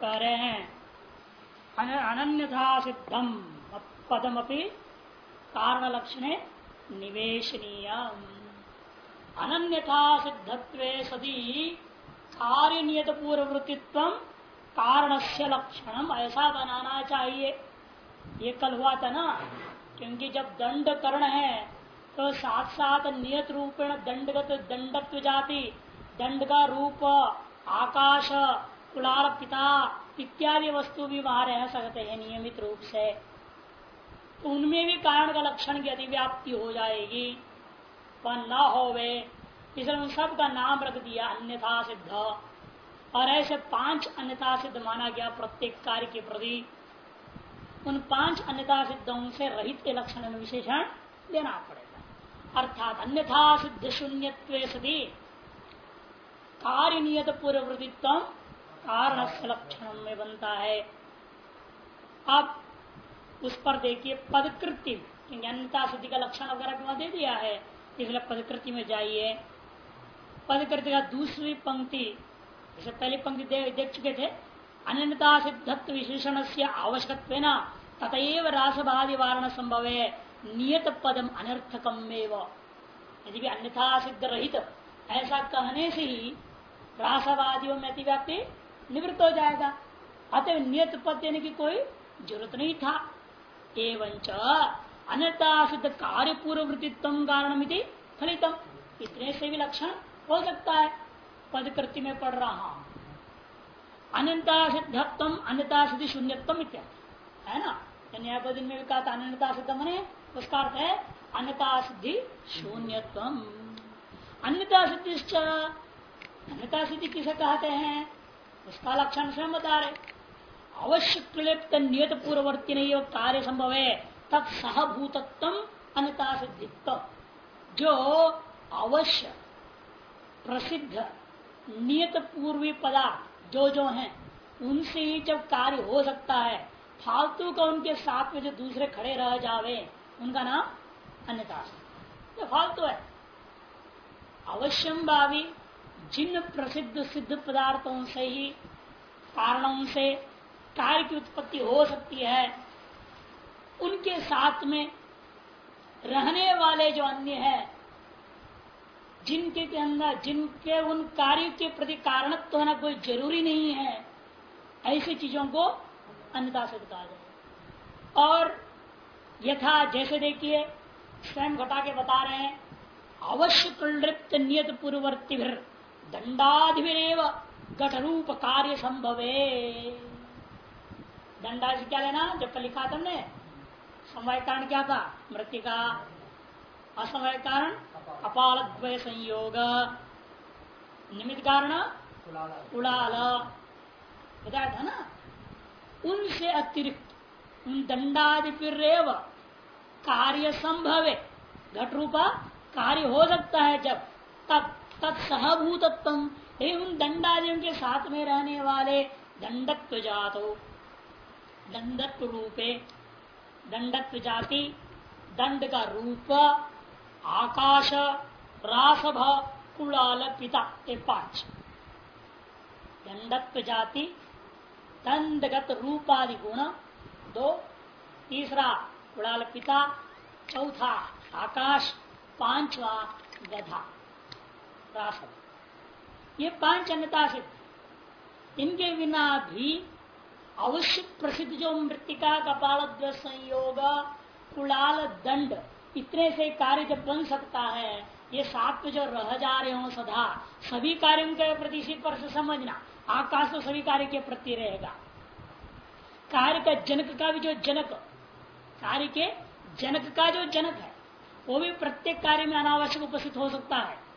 कह रहे हैं अनन्यथा सिद्धम। पदमपि कारण लक्षण निवेशनीय अनन्यथा सिद्धत्व सदी कार्य नियत पूर्ववृत्तित्व कारण से लक्षण ऐसा बनाना चाहिए। ये कल हुआ था ना, क्योंकि जब दंड करण है तो साथ साथ नियत रूपेण दंडगत दंडत्व जाति, दंड का रूप, आकाश कुलाल पिता इत्यादि वस्तु भी वहाँ रह सकते हैं नियमित रूप से। तो उनमें भी कारण का लक्षण की अधिव्याप्ति हो जाएगी। पर न होवे, इसलिए उन सब का नाम रख दिया, अन्यथा सिद्ध। और ऐसे पाँच अन्यथा सिद्ध माना गया प्रत्येक कार्य के प्रति। उन पाँच अन्यथा सिद्धों से रहित के लक्षण में विशेषण देना पड़ेगा। अर्थात अन्यथा सिद्ध शून्य सदी कार्य नियत पूर्ववृत्तित्व कारण लक्षण में बनता है। अब उस पर देखिए पदकृति अन्यता सिद्धि का लक्षण वगैरह दे दिया है इसलिए पदकृति में जाइए। पदकृति का दूसरी पंक्ति जैसे पहली पंक्ति दे, देख चुके थे अन्यता सिद्धत्व विशेषण से आवश्यक तथव रासबादि वारण संभव है नियत पदम अनर्थकम यदि अन्यथा सिद्ध रहित ऐसा कहने से ही रासवादियों में अतिव्याप्ति निवृत्त हो जाएगा। अतः नियत पद देने की कोई ज़रूरत नहीं था। एवं अन्यता सिद्ध कार्य पूर्ववृत्तित्व कारण फलितम। इतने से भी लक्षण हो सकता है। पदकृति में पढ़ रहा हूँ। अनंता सिद्धत्व अन्यता सिद्धि शून्यत्म इत्यादि। है ना? न्यायपदिन में भी कहा था अन्यता सिद्ध मने, उसका अर्थ है अन्यता सिद्धि शून्यत्व। अन्यता सिद्धि अन्यता सिद्धि किसे कहते हैं? उसका लक्षण स्वयं बता रहे। अवश्य क्लिप्त नियत पूर्ववर्ती नहीं कार्य संभव है तब सहभूतत्व अन्यता सिद्धित्व जो अवश्य प्रसिद्ध नियत पूर्वी पदार्थ, जो जो हैं, उनसे ही जब कार्य हो सकता है, फालतू का उनके साथ में जो दूसरे खड़े रह जावे, उनका नाम अन्यता फालतू है। अवश्यम भावी जिन प्रसिद्ध सिद्ध पदार्थों से ही कारणों से कार्य की उत्पत्ति हो सकती है, उनके साथ में रहने वाले जो अन्य है, जिनके के अंदर, जिनके उन कार्य के प्रति कारणत्व तो होना कोई ज़रूरी नहीं है, ऐसी चीज़ों को अन्यता से कहा जाए और यथा जैसे देखिए, स्वयं घटा के बता रहे हैं, अवश्य कुलृप्त नियत पूर्ववर्ती दंडाधिरेव घट रूप कार्य संभवे दंडा से क्या लेना? जब कल लिखा तुमने समय कारण क्या था? मृत्यु का असमय कारण अपाल संयोग निमित्त कारण? उड़ाल बताया था ना? उनसे अतिरिक्त, उन दंडादि कार्य संभव घट रूपा कार्य हो सकता है जब, तब तत्सहभूतत्व उन दंडादियों के साथ में रहने वाले दंडत्व जातो दंडत्व रूपे दंडत्व जाति दंड का रूप, आकाश, रासभ कुड़ाल पिता, ये पाँच। दंडत्व जाति दंडगत रूपादि गुण, दो। तीसरा कुड़ाल पिता, चौथा, आकाश, पांचवा, गधा। रासभ ये पाँच अन्यता सिद्ध इनके बिना भी अवश्य प्रसिद्ध जो मृतिका, कपाल संयोग, कुलाल, दंड, इतने से कार्य जब बन सकता है, ये सात जो रह जा रहे हो सदा, सभी कार्यों के प्रति इसी पर से समझना, आकाश तो सभी कार्य के प्रति रहेगा। कार्य का जनक का भी जो जनक, कार्य के जनक का जो जनक है, वो भी प्रत्येक कार्य में अनावश्यक उपस्थित हो सकता है।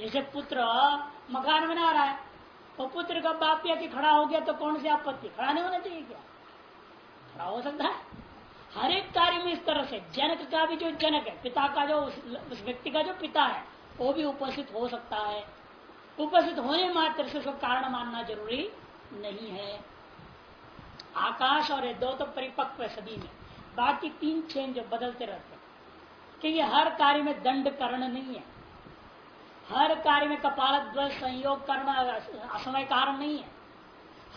जैसे पुत्र, मकान बना रहा है तो पुत्र का बाप या खड़ा हो गया तो कौन सी आपत्ति? खड़ा नहीं होना चाहिए क्या? खड़ा हो सकता है। हर एक कार्य में इस तरह से, जनक का भी जो जनक है, पिता का जो उस व्यक्ति का जो पिता है, वो भी उपस्थित हो सकता है। उपस्थित होने मात्र से उसको कारण मानना ज़रूरी नहीं है। आकाश और ये दो तो परिपक्व है सभी में। बाकी तीन छेन जो बदलते रहते हैं, क्योंकि हर कार्य में दंड करण नहीं है। हर कार्य में कपाल ध्वज संयोग करना असमय कारण नहीं है।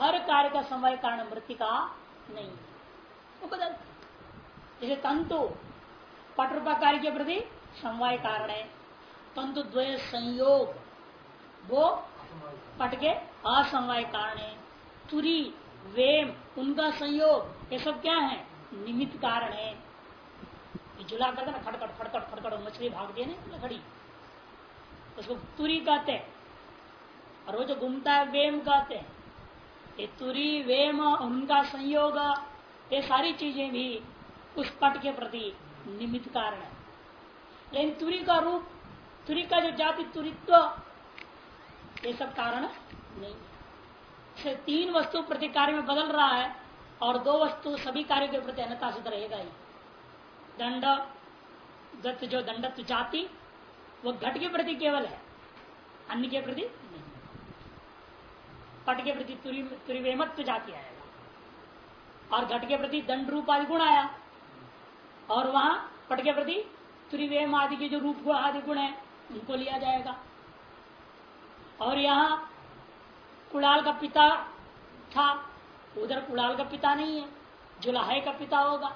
हर कार्य का समय कारण मृतिका नहीं है। वो बदल जैसे तंतु पटरूपा कार्य के प्रति समवाय कारण है। तंतु द्वय संयोग, वो पट के असमवाय कारण है। तुरी, वेम, उनका संयोग, ये सब क्या है? निमित्त कारण है। झुला करते ना खड़कट खड़कट खड़कट मछली भाग दिए ना लकड़ी उसको तुरी कहते हैं। और वो जो घूमता है, वेम कहते हैं। ये तुरी, वेम उनका संयोग, ये सारी चीज़ें भी उस पट के प्रति निमित्त कारण है। लेकिन तुरी का रूप, तुरी का जो जाति तुरित्व, ये सब कारण नहीं से तीन वस्तु प्रति कार्य में बदल रहा है और दो वस्तु सभी कार्य के प्रति अन्यता रहेगा ही। दंड जो दंडत्व जाति वो घट के प्रति केवल है, अन्य के प्रति नहीं पट के प्रति तुरीवेमत्व जाति आएगा और घट के प्रति दंड रूप आदि गुण आया। और वहाँ पट के प्रति त्रिवेम आदि के जो रूप आदि गुण है, उनको लिया जाएगा। और यहाँ कुड़ाल का पिता था, उधर कुड़ाल का पिता नहीं है, जुलाहे का पिता होगा।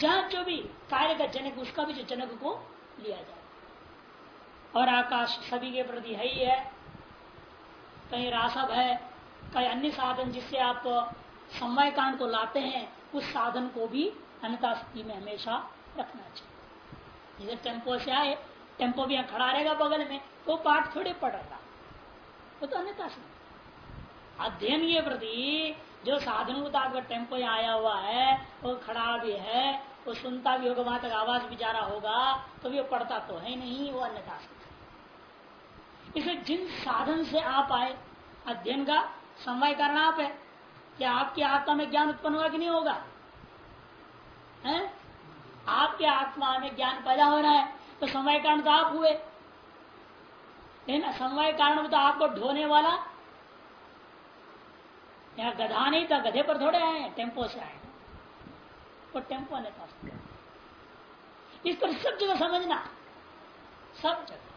जहाँ जो भी कार्य का जनक, उसका भी जो जनक को लिया जाए और आकाश सभी के प्रति है ही है। कहीं रासव है, कहीं अन्य साधन जिससे आप समय कांड को लाते हैं, उस साधन को भी अन्यता में हमेशा रखना चाहिए। जैसे टेंपो से आए, टेंपो भी यहाँ खड़ा रहेगा बगल में तो पाठ थोड़े पड़ रहा वो तो अन्यता से अध्ययन के प्रति जो साधन आपका टेंपो यहाँ आया हुआ है, वो खड़ा भी है, वो सुनता भी होगा, वहाँ तक आवाज़ भी जा रहा होगा तो भी वो पढ़ता तो है नहीं, वो अन्यथा से इसे जिन साधन से आप आए, अध्ययन का समय करना आप है क्या आपकी आत्मा में ज्ञान उत्पन्न होगा कि नहीं होगा? है? आपके आत्मा में ज्ञान पैदा हो रहा है तो समय कारण तो आप हुए। लेकिन समय कारण में तो आपको ढोने वाला यहाँ गधा नहीं था, गधे पर थोड़े आए टेंपो से आए वो टेंपो ने था इस पर सब जगह समझना, सब जगह।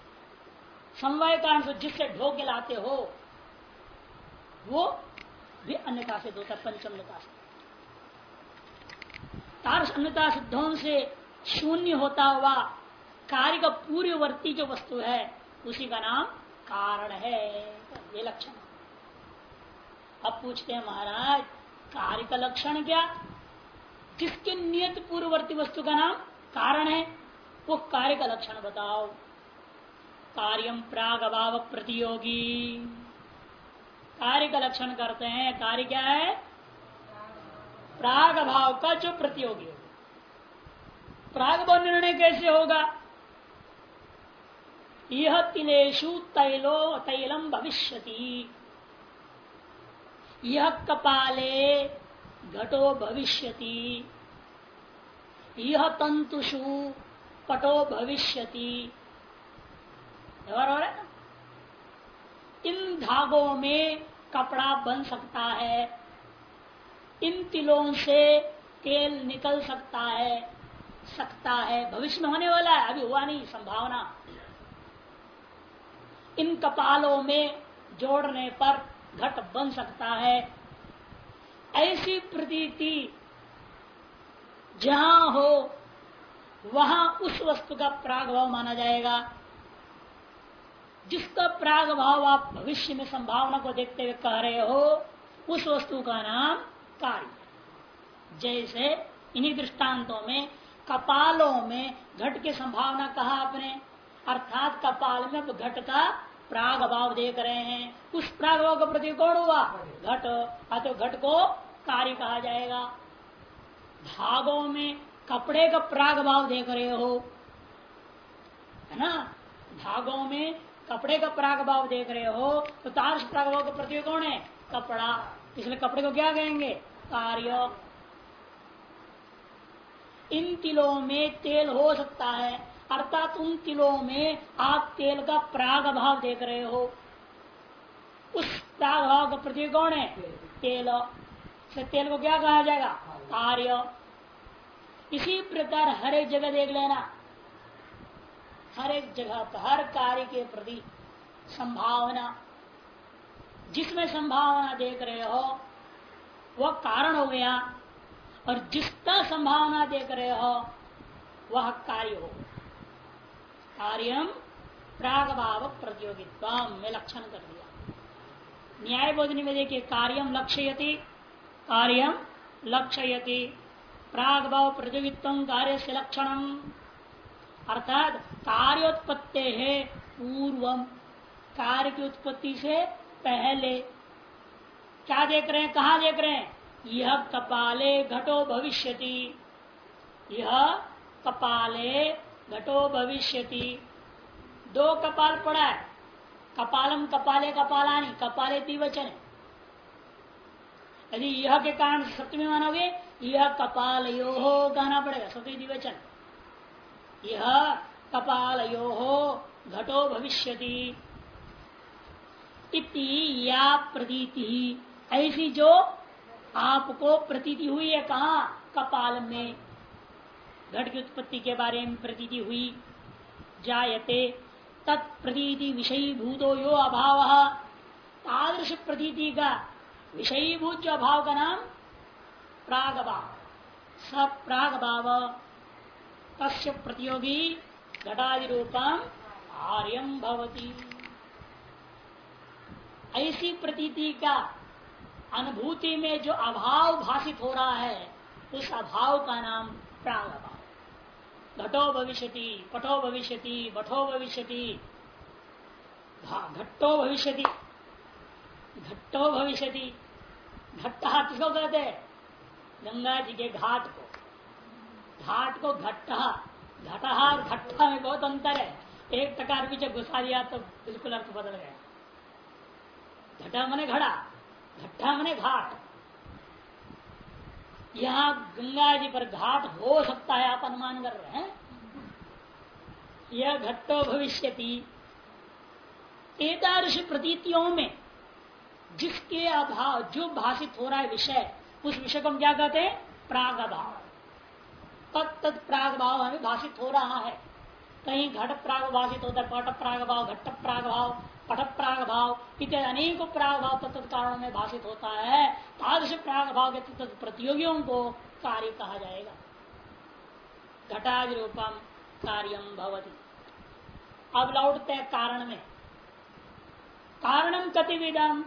समवाय कारण से जिससे ढो के लाते हो, वो भी अन्यता से होता पंचम्यता से तारस अन्यता सिद्धों से शून्य होता हुआ कार्य का पूर्ववर्ती जो वस्तु है, उसी का नाम कारण है। ये लक्षण अब पूछते हैं महाराज, कार्य का लक्षण क्या? किसके नियत पूर्ववर्ती वस्तु का नाम कारण है? वो कार्य का लक्षण बताओ। कार्यम प्राग अभाव प्रतियोगी कार्य का लक्षण करते हैं, कार्य क्या है? प्राग भाव का जो प्रतियोगी होगा। प्राग भाव निर्णय कैसे होगा? यह तिलेशु तैलो तैलम भविष्य यह कपाले घटो भविष्यति। यह तंतुषु पटो भविष्यति। व्यवहार हो इन धागों में कपड़ा बन सकता है, इन तिलों से तेल निकल सकता है सकता है, भविष्य में होने वाला है, अभी हुआ नहीं, संभावना। इन कपालों में जोड़ने पर घट बन सकता है। ऐसी प्रतीति जहाँ हो, वहाँ उस वस्तु का प्रागभाव माना जाएगा। जिसका प्राग भाव आप भविष्य में संभावना को देखते हुए कह रहे हो, उस वस्तु का नाम कार्य जैसे इन्हीं दृष्टांतों में कपालों में घट की संभावना कहा आपने, अर्थात कपाल में घट का प्राग भाव देख रहे हैं। उस प्राग भाव का प्रति कौन हुआ? घट। अतो घट को कार्य कहा जाएगा। धागों में कपड़े का प्राग भाव देख रहे हो, है ना? धागों में कपड़े का प्राग भाव देख रहे हो तो तार्श प्राग भाव का प्रतीक कौन है? कपड़ा। इसलिए कपड़े को क्या कहेंगे? कार्य। इन तिलों में तेल हो सकता है, अर्थात उन तिलों में आप तेल का प्राग भाव देख रहे हो। उस प्राग भाव का प्रतीक कौन है? तेल। तेल को क्या कहा जाएगा? कार्य। इसी प्रकार हर एक जगह देख लेना। हर एक जगह पर, हर कार्य के प्रति संभावना, जिसमें संभावना देख रहे हो, वह कारण हो गया। और जिसका संभावना देख रहे हो, वह कार्य हो कार्यम प्राग भाव प्रतियोगित्व में लक्षण कर दिया। न्याय बोधनी में देखिए, कार्यम लक्ष्यति कार्यम लक्ष्यति। प्राग भाव प्रतियोगित्व, कार्य से लक्षणम अर्थात कार्योत्पत्ति है पूर्वम। कार्य की उत्पत्ति से पहले। क्या देख रहे हैं? कहा देख रहे हैं? यह कपाले घटो भविष्यति। यह कपाले घटो भविष्यति। दो कपाल पड़ा है। कपालम कपाले कपालानी। कपाले दिवचन यदि यह के कारण सप्तमी मानोगे, यह कपाल यो हो कहना पड़ेगा। सप्तमी दिवचन यह कपाल यो हो घटो भविष्य या प्रतीति। ऐसी जो आपको प्रतीति हुई है कहा? कपाल में। घट की उत्पत्ति के बारे में प्रतीति हुई। जायते। तत्प्रतीति विषयी भूतो यो अभाव। तादृश प्रतीति का विषयी भूत जो अभाव का नाम प्राग भाव सब प्राग भाव तस्य प्रतियोगी घटादि रूपम आर्यम भवती। ऐसी प्रतीति का अनुभूति में जो अभाव भाषित हो रहा है, उस अभाव का नाम प्राग अभाव घटो भविष्यति, पटो भविष्यति बठो भविष्यति घट्टो भविष्यति घट्टो भविष्यति, घट्टा किसको कहते गंगा जी के घाट को। घाट को घट्टा घटा और घट्टा में बहुत अंतर है। एक भी जब घुसा दिया तो बिल्कुल अर्थ बदल गया। घटा मने घड़ा, घट्टा मने घाट। यहाँ गंगा जी पर घाट हो सकता है, आप अनुमान कर रहे हैं। यह घट्टो भविष्य एकादश प्रतीतियों में जिसके अभाव, जो भाषित हो रहा है विषय, उस विषय को हम क्या कहते हैं? प्राग अभाव। तत्त प्राग भाव हमें भाषित हो रहा है। कहीं घट प्राग भाषित होता है, पट प्राग भाव घट प्राग भाव पट प्राग भाव इत्यादि अनेक प्राग भाव तत्त कारणों में भाषित होता है। तादृश प्राग भाव के तत्त प्रतियोगियों को कार्य कहा जाएगा। घटाज रूपम कार्यम भवती। अब लौटते हैं कारण में। कारणम कतिविदम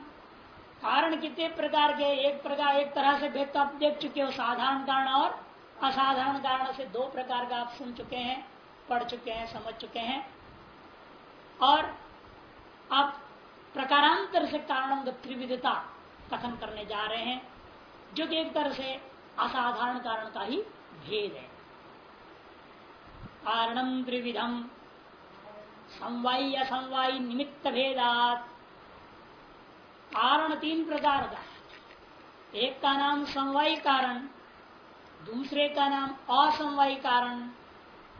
कारण कितने प्रकार के एक प्रकार, एक तरह से भेद आप देख चुके हो, साधारण कारण और असाधारण कारण से दो प्रकार का आप सुन चुके हैं, पढ़ चुके हैं, समझ चुके हैं। और आप प्रकारांतर से कारणों की त्रिविधता कथन करने जा रहे हैं, जो कि एक तरह से असाधारण कारण का ही भेद है। कारणम त्रिविधम समवाई असमवाई निमित्त भेदात। कारण तीन प्रकार का एक का नाम समवायी कारण दूसरे का नाम असमवाय कारण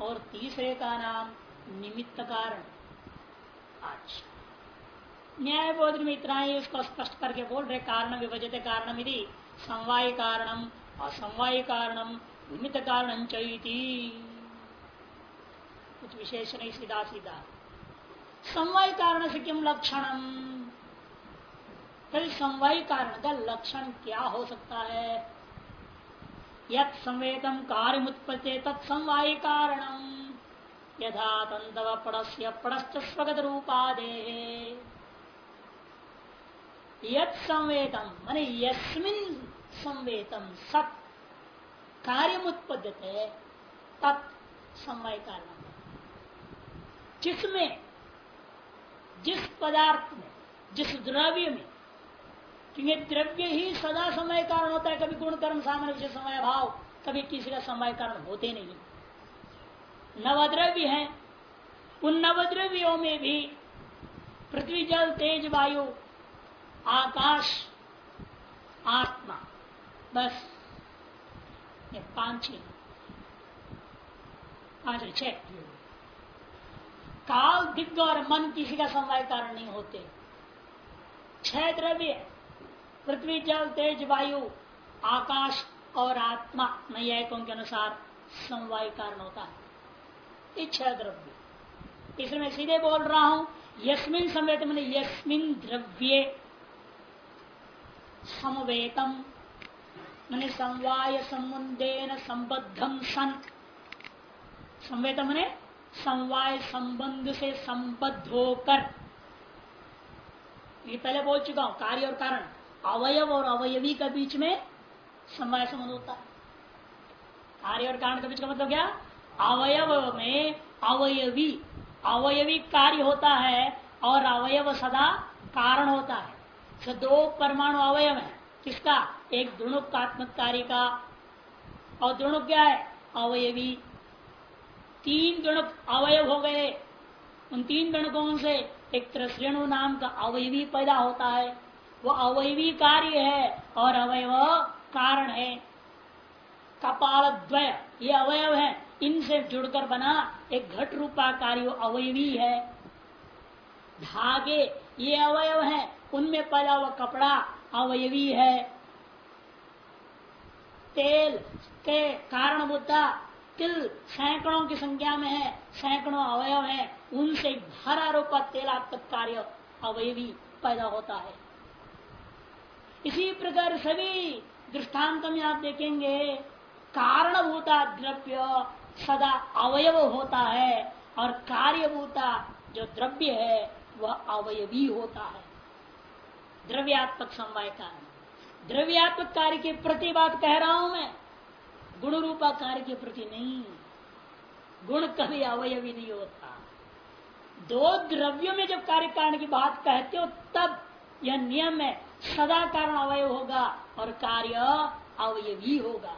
और तीसरे का नाम निमित्त कारण। अच्छा न्याय बोध में इतना ही उसको स्पष्ट करके बोल रहे, कारण विभजित कारण यदि समवाय कारणम, असमवाय कारणम, निमित्त कारण कुछ विशेष नहीं सीधा सीधा समवाय कारण से किम लक्षणम? फिर समवाय कारण का लक्षण क्या हो सकता है? यद संवेदम कार्य उत्पत्ति तत्समवाय कारणम। यथा तंतव पड़स्य पड़स्त स्वगत रूपादे यद संवेदम मान यस्मिन संवेदम सत कार्य उत्पद्यते तत् समय कारण जिसमें, जिस पदार्थ में, जिस द्रव्य में क्योंकि द्रव्य ही सदा समय कारण होता है, कभी गुण कर्म, सामान्य विषय, समय भाव कभी किसी का समय कारण होते नहीं। नवद्रव्य है। उन नवद्रव्यों में भी पृथ्वी जल, तेज वायु, आकाश, आत्मा, बस। ये पाँच छह पाँच छह। काल दिग्ग और मन किसी का समय कारण नहीं होते। छह द्रव्य पृथ्वी जल, तेज वायु, आकाश और आत्मा नैयायिकों के अनुसार समवाय कारण होता है। इच्छा द्रव्य। इसलिए मैं सीधे बोल रहा हूँ, यस्मिन समय मैंने यस्मिन द्रव्य समवेतम। मैंने समवाय संबंधेन संबद्धम सन। संवेतम मैंने समवाय संबंध से संबद्ध होकर। ये पहले बोल चुका हूँ, कार्य और कारण। अवयव और अवयवी के बीच में समय संबंध होता है। कार्य और कारण के बीच का मतलब क्या? अवयव में अवयवी। अवयवी कार्य होता है और अवयव सदा कारण होता है। तो दो परमाणु अवयव है। किसका? एक द्रुणुकात्मक कार्य का। और द्रुणुक क्या है? अवयवी। तीन गणक अवयव हो गए। उन तीन गणकों से एक त्रश्रेणु नाम का अवयवी पैदा होता है। वो अवयवी कार्य है और अवयव कारण है। कपाल द्वय, ये अवयव है। इनसे जुड़कर बना एक घट रूपा कार्य अवयवी है। धागे, ये अवयव है। उनमें पैदा हुआ कपड़ा अवयवी है। तेल के कारण बुद्धा तिल सैकड़ों की संख्या में है, सैकड़ों अवयव है। उनसे भरा रूपा तेलात्मक कार्य अवयवी पैदा होता है। इसी प्रकार सभी दृष्टांत में आप देखेंगे कारणभूता द्रव्य सदा अवयव होता है और कार्यभूता जो द्रव्य है, वह अवयवी होता है। द्रव्यात्मक समवाय कारण। द्रव्यात्मक कार्य के प्रति बात कह रहा हूँ मैं गुण रूपा कार्य के प्रति नहीं। गुण कभी अवयवी नहीं होता। दो द्रव्यों में जब कार्य कारण की बात कहते हो, तब यह नियम है सदा कारण अवय होगा और कार्य अवयवी होगा।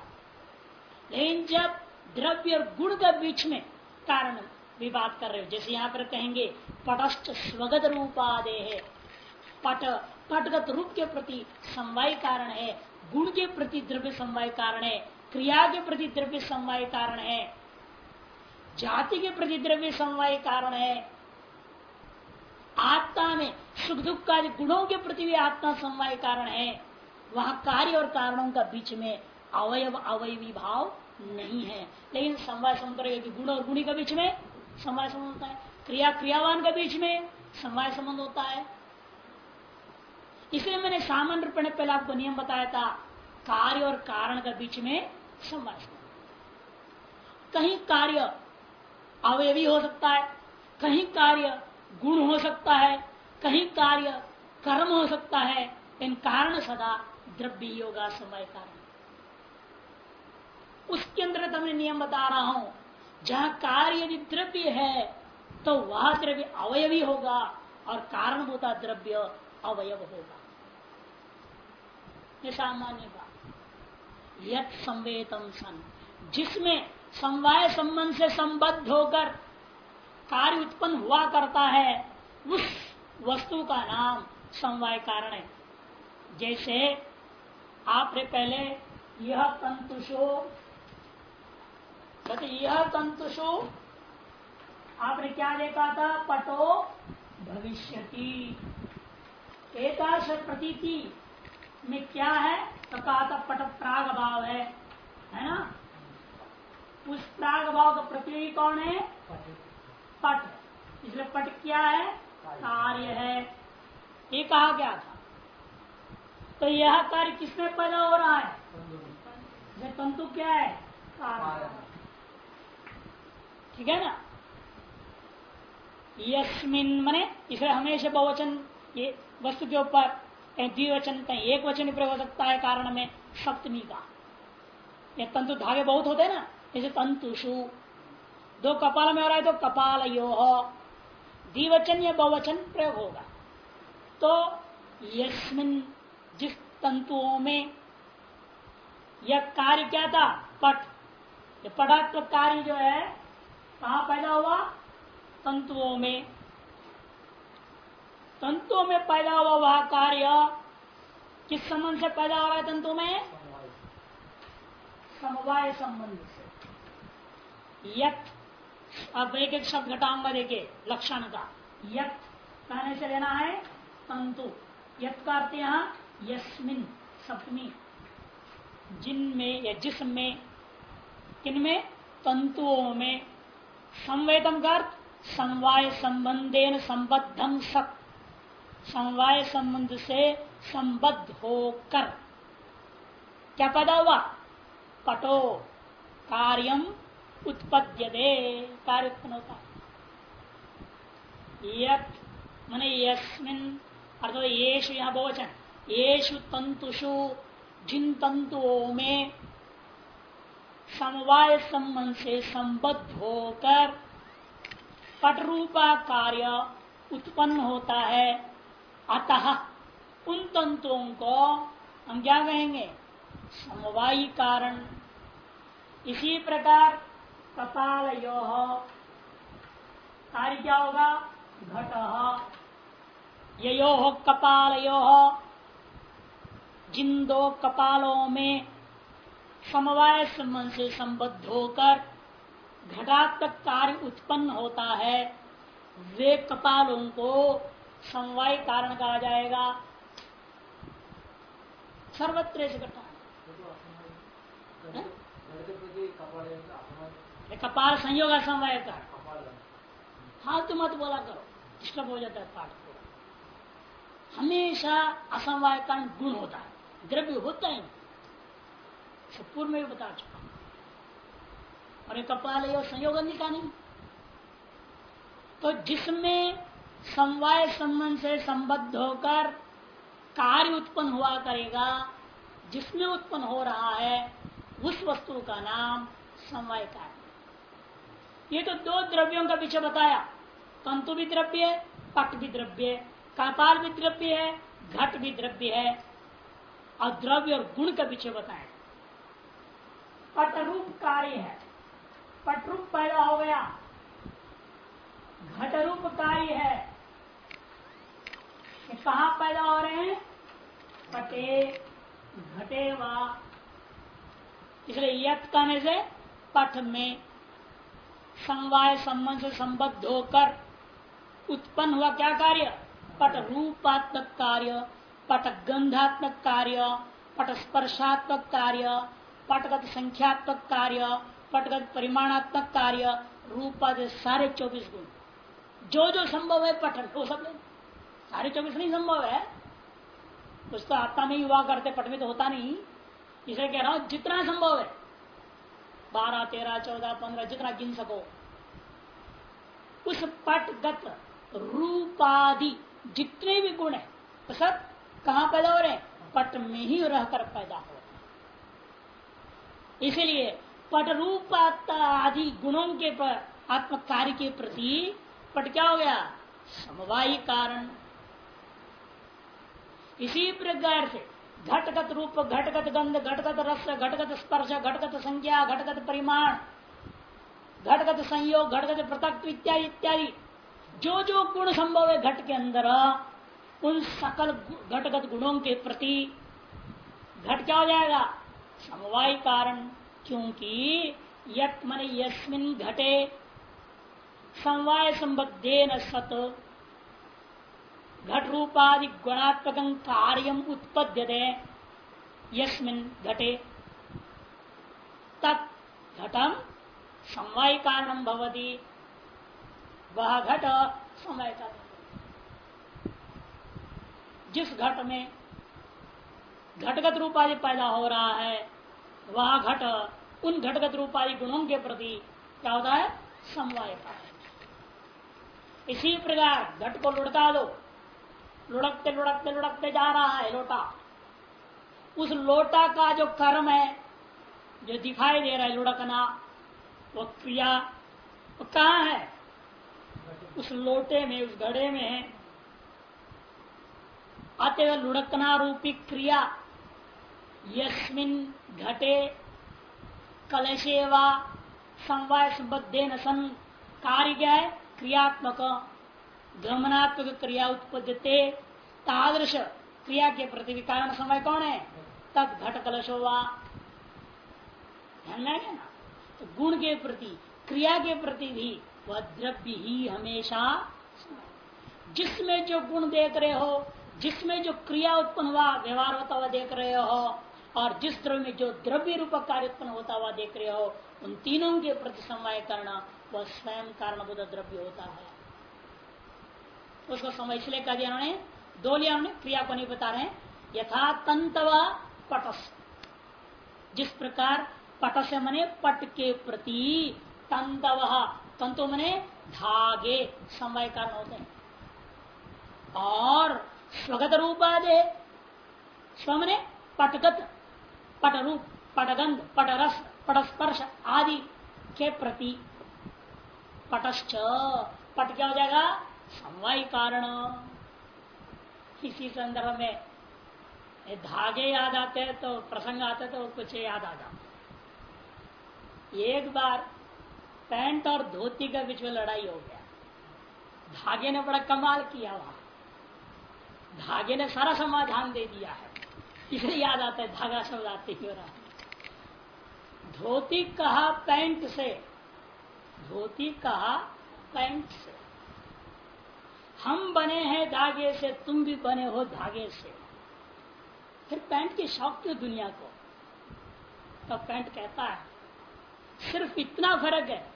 लेकिन जब द्रव्य और गुण के बीच में कारण बात कर रहे हो, जैसे यहाँ पर कहेंगे, पटस्थ स्वगत रूपादे है। पट, पटगत रूप के प्रति समवाय कारण है, गुण के प्रति द्रव्य समवाय कारण है, क्रिया के प्रति द्रव्य समवाय कारण है, जाति के प्रति द्रव्य समवाय कारण है आत्मा में सुख दुख का गुणों के प्रति भी आत्मा समवाय कारण है। वहाँ कार्य और कारणों का बीच में अवयव अवयवी भाव नहीं है। लेकिन समवाय संपर्क गुण और गुणी के बीच में, समवाय संबंध होता है। क्रिया, क्रियावान के बीच में, समवाय संबंध होता है। इसलिए मैंने सामान्य रूप में पहले आपको नियम बताया था, कार्य और कारण के बीच में समवाय संबंध। कहीं कार्य अवयवी हो सकता है, कहीं कार्य गुण हो सकता है, कहीं कार्य कर्म हो सकता है, इन कारण सदा द्रव्य योगा समय कारण उसके अंतर्गत हमने नियम बता रहा हूँ, जहाँ कार्य यदि द्रव्य है तो वह द्रव्य अवयवी होगा और कारण होता द्रव्य अवयव होगा। ये सामान्य बात। यथ संवेतम सन, जिसमें समवाय संबंध से संबद्ध होकर कार्य उत्पन्न हुआ करता है, उस वस्तु का नाम समवाय कारण है। जैसे आपने पहले यह तंतुषो यह तंतुषो, आपने क्या देखा था? पटो भविष्यति। एकाश प्रतीति में क्या है? तो कहा था पट प्राग भाव है है ना? उस प्राग भाव का प्रतीक कौन है? पट। इसलिए पट क्या है? कार्य है। ये कहा गया था। तो यह कार्य किसमें पैदा हो रहा है? तंतु क्या है? कार्य। ठीक है ना? यस्मिन मने इसलिए हमेशा बहुवचन, ये वस्तु के ऊपर द्विवचन, कहीं एक वचन प्रयोग हो सकता है कारण में सप्तमी का। ये तंतु धागे बहुत होते हैं ना? जैसे तंतुषु। दो कपाल में हो रहा है तो कपाल यो द्विवचन या बहुवचन प्रयोग होगा। तो यस्मिन जिस तंतुओं में यह कार्य क्या था? पट। पटात्मक कार्य जो है कहा पैदा हुआ? तंतुओं में। तंतुओं में पैदा हुआ वह कार्य किस संबंध से पैदा हो रहा है तंतु में? समवाय। संबंध से। यथ अब एक एक शब्द घटाऊँगा देखे लक्षण का। यथ कहने से लेना है तंतु। यथ का अर्थ यहाँ, यस्मिन, सप्तमी। जिनमें या जिसमें, किनमें? तंतुओं में। संवेदम का अर्थ, समवाय संबंधेन संबद्धम सत समवाय संबंध से संबद्ध होकर। क्या पैदा हुआ? पटो कार्यम उत्पद्य दे कार्य उत्पन्न होता मन यस्मिन येषु यहाँ बहुवचन, येषु तंतुषु जिन तंतुओं में समवाय संबंध से संबद्ध होकर पटरूपा कार्य उत्पन्न होता है। अतः उन तंतुओं को हम क्या कहेंगे? समवायी कारण। इसी प्रकार कपाल यो कार्य क्या होगा घट। यो हो कपाल यो जिन दो कपालों में। समवाय संबंध से संबद्ध होकर घटात्मक कार्य उत्पन्न होता है। वे कपालों को समवाय कारण कहा जाएगा। सर्वत्र से घटा कपाल संयोग समवाय कारण हाँ तो मत बोला करो, डिस्टर्ब हो जाता है पाठ पूरा। हमेशा असमवाय कारण गुण होता है, द्रव्य होता है। पूर्व में भी बता चुका और ये कपाल है संयोग का नहीं। तो जिसमें समवाय संबंध से संबद्ध होकर कार्य उत्पन्न हुआ करेगा, जिसमें उत्पन्न हो रहा है, उस वस्तु का नाम समवाय कार्य। ये तो दो द्रव्यों का पीछे बताया। तंतु भी द्रव्य है, पट भी द्रव्य है, कपाल भी द्रव्य है, घट भी द्रव्य है। और द्रव्य और गुण का पीछे बताया। पट रूप कार्य है। पट रूप पैदा हो गया। घट रूप कार्य है। कहा पैदा हो रहे हैं? पटे, घटे वा। इसलिए यत कहने से पठ में समवाय संबंध से संबद्ध होकर उत्पन्न हुआ क्या कार्य? पट रूपात्मक कार्य, पट गंधात्मक कार्य, पट स्पर्शात्मक कार्य, पटगत संख्यात्मक कार्य, पटगत परिमाणात्मक कार्य रूप सारे चौबीस गुण। जो जो संभव है पठन, वो सब सारे चौबीस नहीं संभव है। कुछ तो आत्मा में युवा करते, पट में तो होता नहीं। इसे कह रहा हूँ, जितना संभव है बारह, तेरह, चौदह, पंद्रह, जितना गिन सको। उस पटगत रूपादि जितने भी गुण है तो सब कहा पैदा हो रहे हैं? पट में ही रहकर पैदा हो रहे इसलिए पट रूप आदि गुणों के पर आत्म कार्य के प्रति पट क्या हो गया? समवायी कारण। इसी प्रकार से घटगत रूप, घटगत गंध, घटगत रस, घटगत स्पर्श, घटगत संज्ञा, घटगत परिमाण, घटगत संयोग, घटगत पृथक इत्यादि इत्यादि। जो जो गुण संभव है घट के अंदर, उन सकल घटगत गुणों के प्रति घट क्या हो जाएगा? समवाय कारण, क्योंकि यत मन यस्मिन घटे। समवाय संबद्धे न सत घट रूपादि गुणात्मक कार्य उत्पद्य यस्मिन घटे तत् घटम समवाय कारण भवती। वह घट समय का जिस घट में घटगत रूपादि पैदा हो रहा है, वह घट उन घटगत रूपादि गुणों के प्रति क्या होता है? समवाय का इसी प्रकार घट को लुढ़का दो। लुढ़कते लुढ़कते लुढ़कते जा रहा है लोटा। उस लोटा का जो कर्म है, जो दिखाई दे रहा है लुढ़कना, वो क्रिया, वो कहा है? उस लोटे में, उस घड़े में आते हुए लुढ़कना रूपी क्रिया, यस्मिन घटे कलशेवा समवाय संबद्धे न सन कार्य क्या है? क्रियात्मक। गमनात्मक क्रिया उत्पद्यते। तादृश क्रिया के प्रति भी कारण समय कौन है? तद घट कलशोवा ध्यान ना? तो गुण के प्रति, क्रिया के प्रति भी वह द्रव्य ही हमेशा जिसमें जो गुण देख रहे हो, जिसमें जो क्रिया उत्पन्न हुआ, व्यवहार होता हुआ देख रहे हो, और जिस द्रव्य में जो द्रव्य रूप कार्य उत्पन्न होता हुआ देख रहे हो, उन तीनों के प्रति समय करना, वह स्वयं कारणभूत द्रव्य होता है। उसको समय इसलिए कह दिया उन्होंने, दो लिया उन्होंने, क्रिया को नहीं बता रहे यथा तंतव पटस। जिस प्रकार पट से मने पट के प्रति तंतव, तंतु मने धागे, समय कारण होते हैं। और स्वगत रूपादे स्व मने पटगत, पटरूप, पटगंध, पटरस, पटस्पर्श आदि के प्रति पटश्च। पट क्या हो जाएगा? समवाय कारण। इसी संदर्भ में धागे याद आते हैं तो प्रसंग आते तो कुछ याद आ जाता एक बार पैंट और धोती के बीच में लड़ाई हो गया। धागे ने बड़ा कमाल किया वहाँ। धागे ने सारा समाधान दे दिया है। इसे याद आता है, धागा शब्द आते ही हो रहा धोती कहा पैंट से? धोती कहा पैंट से। हम बने हैं धागे से, तुम भी बने हो धागे से। फिर पैंट की शौक क्यों दुनिया को? तो पैंट कहता है, सिर्फ़ इतना फ़र्क है,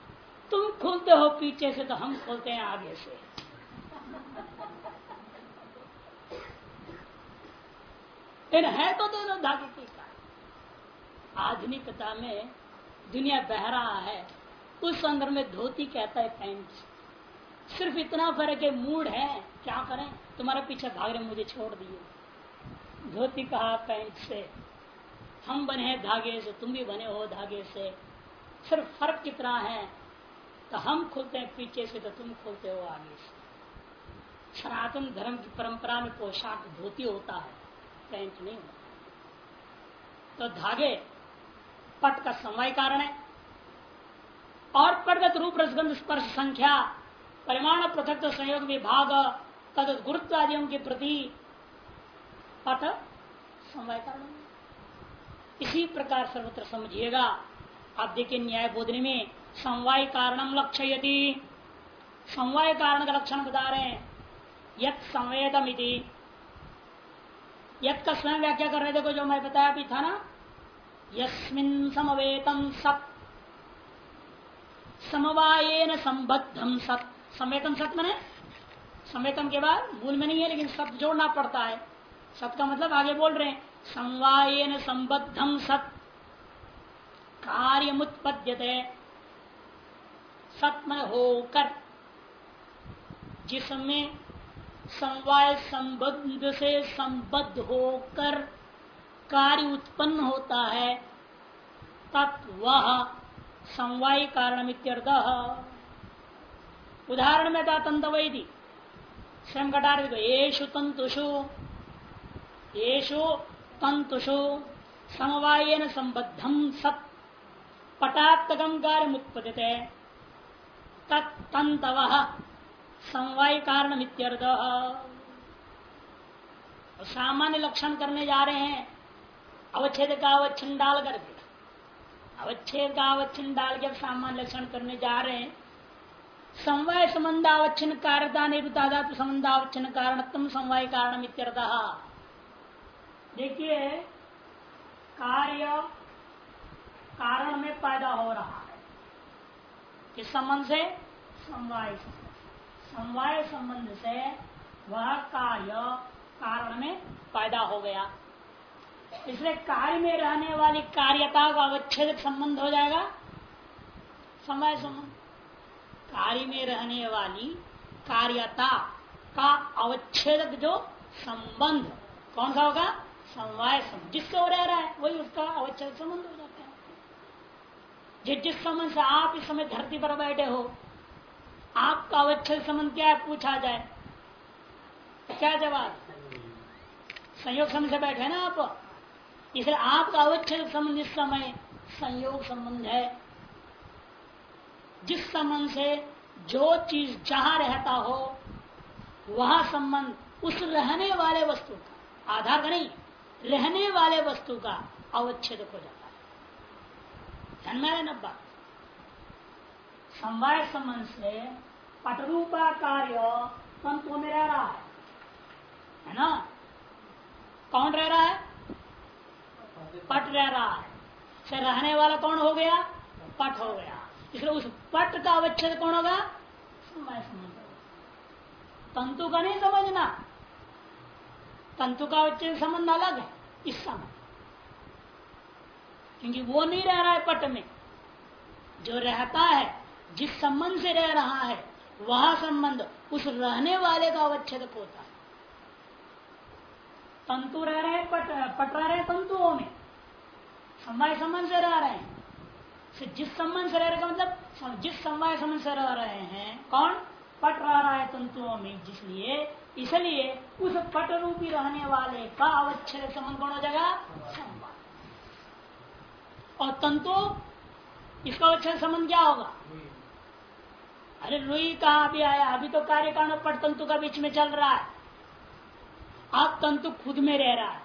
तुम खोलते हो पीछे से तो हम खोलते हैं आगे से। है तो दोनों धागे की आधुनिकता में दुनिया बह रहा है, उस संदर्भ में धोती कहता है पैंट सिर्फ़ इतना फ़र्क है, मूड है, क्या करें? तुम्हारे पीछे भाग रहे मुझे छोड़ दिए। धोती कहा, पैंट से। हम बने हैं धागे से, तुम भी बने हो धागे से। सिर्फ़ फ़र्क कितना है तो हम खोलते हैं पीछे से तो तुम खोलते हो आगे से। सनातन धर्म की परंपरा में पोशाक धोती होता है, पैंट नहीं होता। तो धागे पट का समय कारण है, और पटगत रूप रसगंध स्पर्श संख्या परिमाण पृथक संयोग विभाग, तद गुरुत्व आदियों के प्रति पट समय कारण इसी प्रकार सर्वत्र समझिएगा। आप देखिए न्याय बोधने में समवाय कारणम लक्ष्य यदि समवाय कारण का लक्षण बता रहे हैं। यत संवेदम यत का स्वयं व्याख्या कर रहे देखो जो मैं बताया भी था ना? यस्मिन समवेतम सत। समवायन संबद्धम सत। समेतम सत मने समेतम के बाद मूल में नहीं है, लेकिन सत जोड़ना पड़ता है। सत का मतलब आगे बोल रहे हैं समवायन संबद्धम सत। कार्य उत्पद्यते सत्म होकर। जिसमें समवाय संबंध से संबद्ध होकर कार्य उत्पन्न होता है तत्व समवाय कारण उदाहरण में था तंतवैदी स्वयं कटार येषु तंतुषु। येषु तंतुषु। समवायन संबद्धम सत। पटात्तकम कार्य उत्पद्यते तत्तव समवाय कारण सामान्य लक्षण करने जा रहे हैं। अवच्छेद का अवच्छन डाल करके। अवच्छेद का अवच्छन डाल के सामान्य लक्षण करने जा रहे हैं। समवाय संबंधावच्छन कारता निरुतादात संबंधावच्छन कारण समवाय कारण देखिए, कार्य कारण में पैदा हो रहा है। किस संबंध से? समवाय समवाय संबंध से वह कार्य कारण में पैदा हो गया। इसलिए कार्य में रहने वाली कार्यता का अवच्छेद संबंध हो जाएगा। समय संबंध। कार्य में रहने वाली कार्यता का अवच्छेद जो संबंध, कौन सा होगा? समवाय संबंध। जिससे हो रह रहा है, वही उसका अवच्छेद संबंध हो जाता है। जिस जिस संबंध से आप इस समय धरती पर बैठे हो, आपका अवच्छेद संबंध क्या है? पूछा जाए। क्या जवाब? संयोग संबंध से बैठे ना आप। इसलिए आपका अवच्छेद संबंध इस समय संयोग संबंध है। जिस संबंध से जो चीज़ जहाँ रहता हो, वह संबंध उस रहने वाले वस्तु का, आधार का नहीं, रहने वाले वस्तु का अवच्छेद हो जाता है। ध्यान में नब्बा समवाय संबंध से पटरूपा कार्य तंतु में रह रहा है। है ना? कौन रह रहा है? पट रह रहा है। से रहने वाला कौन हो गया? पट हो गया। इसलिए उस पट का अवच्छेद कौन होगा? समय संबंध तंतु का नहीं समझना। तंतु का अवच्छेद संबंध अलग है, इस समय। क्योंकि वो नहीं रह रहा है पट में। जो रहता है, जिस संबंध से रह रहा है, वह संबंध उस रहने वाले का अवच्छेद होता है। तंतु रह रहे पट पट रह रहे तंतुओं में। समय संबंध से रह रहे हैं। जिस संबंध से रह रहे मतलब जिस समय संबंध से रह रहे हैं, कौन? पट रह रहा है तंतुओं में, जिसलिए, इसलिए उस पट रूपी रहने वाले का अवच्छेद संबंध कौन हो जाएगा? और तंतु, इसका अवच्छेद संबंध क्या होगा? अरे रुई कहा अभी आया? अभी तो कार्य कारण पट तंतु का बीच में चल रहा है। आप तंतु खुद में रह रहा है।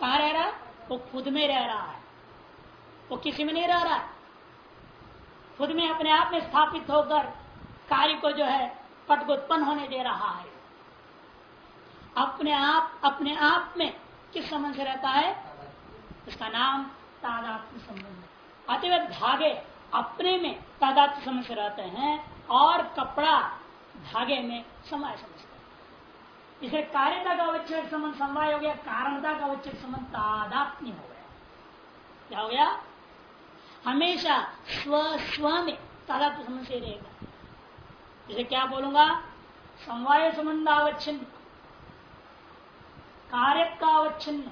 कहा रह रहा है? वो खुद में रह रहा है। वो किसी में नहीं रह रहा है। खुद में अपने आप में स्थापित होकर कार्य को जो है पट उत्पन्न होने दे रहा है। अपने आप अपने आप में किस संबंध से रहता है? उसका नाम तादात्म संबंध अतः धागे अपने में तादात्म समझ से रहते हैं और कपड़ा धागे में समय समझते इसे कार्यता का अवच्छेद संबंध, समवाय हो गया, कारणता का अवच्छेद संबंध तादात्म्य हो गया। क्या हो गया? हमेशा स्व स्व में तादात्म समझ से रहेगा। इसे क्या बोलूँगा? समवाय संबंध अवच्छिन्न कार्य का अवच्छिन्न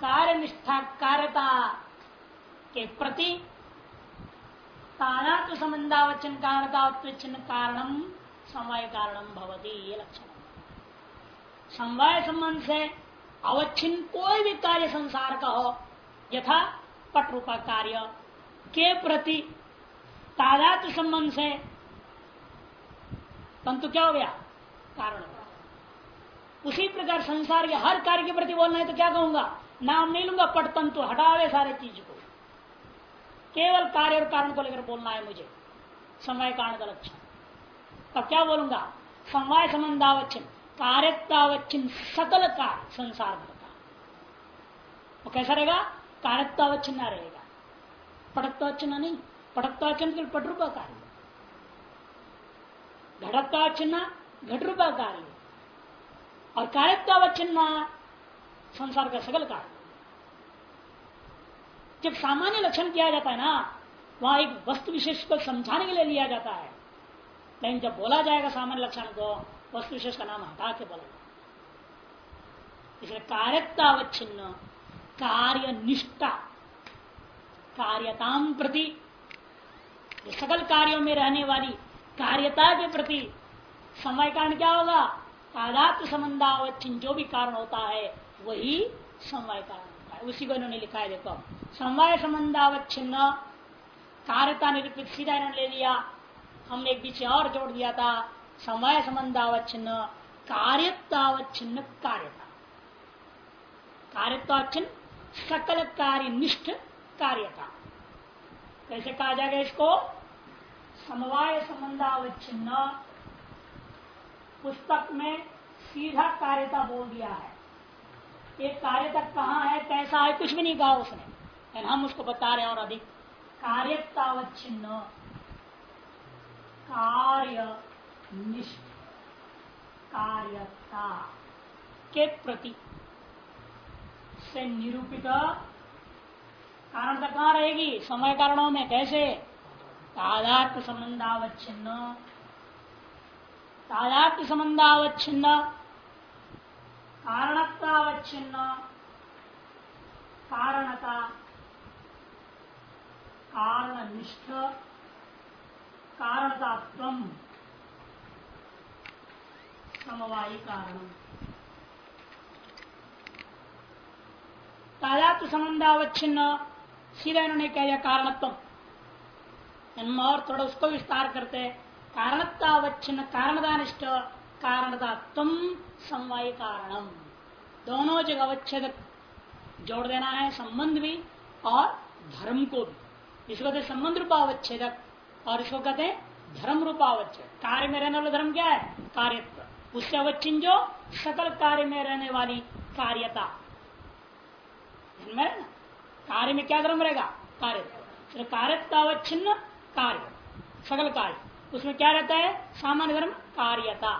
कार्य निष्ठा कार्यता के प्रति तादात्म संबंधावचन कारणतावच्छिन्न कारणम समवाय कारणम भवती, ये लक्षण समवाय संबंध से अवच्छिन्न कोई भी कार्य संसार का हो, यथा पट रूपा कार्य के प्रति तादात संबंध से तंतु क्या हो गया? कारण उसी प्रकार संसार के हर कार्य के प्रति बोलना है तो क्या कहूँगा? नाम नहीं लूँगा, पट तंतु हटावे सारे चीज़ को। केवल कार्य और कारण को लेकर बोलना है मुझे। समय कारण का लक्षण। तब क्या बोलूँगा? समवाय संबंधावच्छन कार्यतावच्छिन्न सकल कार्य संसार का। वो कैसा रहेगा? कारत्वावच्छिन्न रहेगा। पटत्वावच्छिन्न नहीं, पटत्वावच्छिन्न केवल पटरूपा कार्य घटत्वावच्छिन्न घटरूपा कार्य और कार्यत्वावच्छिन्न संसार का सकल कार्य जब सामान्य लक्षण किया जाता है ना, वहाँ एक वस्तु विशेष को समझाने के लिए लिया जाता है। लेकिन जब बोला जाएगा सामान्य लक्षण को, वस्तु विशेष का नाम हटा के बोला इसलिए कार्यतावच्छिन्न कार्य निष्ठा कार्यताम प्रति सकल कार्यों में रहने वाली कार्यता के प्रति समय कारण क्या होगा? तादात्म संबंधावच्छिन्न जो भी कारण होता है, वही समय कारण होता है। उसी को इन्होंने लिखा है, देखो। समय संबंधावच्छिन्न। कार्यता निरूपित, सीधा इन्होंने ले लिया। हमने एक पीछे और जोड़ दिया था। समय संबंधावच्छिन्न कार्यतावच्छिन्न कार्यता। कार्यतावच्छिन्न सकल कार्य निष्ठ कार्य का कैसे कहा जाएगा इसको? समवाय संबंधावच्छिन्न। पुस्तक में सीधा कार्यता बोल दिया है। ये कार्यता कहाँ है कैसा है, कुछ भी नहीं कहा उसने। हम उसको बता रहे हैं और अधिक। कार्यतावच्छिन्न। कार्य निष्ठ। कार्यता के प्रति। से निरूपित कारण तक कहा रहेगी? समय कारणों में कैसे? तादार्थ संबंधावच्छिन्न। तादार्थ संबंधावच्छिन्न। कारणतावच्छिन्न कारणता। कारणनिष्ठ। कारणतात्व समवायी कारण। तादात्म संबंधावच्छिन्न सीधा इन्होंने कह दिया कारणत्व और थोड़ा उसको विस्तार करते कारणतावच्छिन्न कारणदानिष्ठ कारणदात्व समवाय कारणम। दोनों जगह अवच्छेद जोड़ देना है संबंध भी और धर्म को भी। इसको कहते संबंध रूपावच्छेदक और इसको कहते धर्म रूपावच्छेद कार्य में रहने वाला धर्म क्या है? कार्यत्व। उससे अवच्छिन्न जो सकल कार्य में रहने वाली कार्यता। में कार्य में क्या धर्म रहेगा? कार्य। कार्यतावच्छिन्न कार्य, सकल कार्य। उसमें क्या रहता है? सामान्य धर्म कार्यता।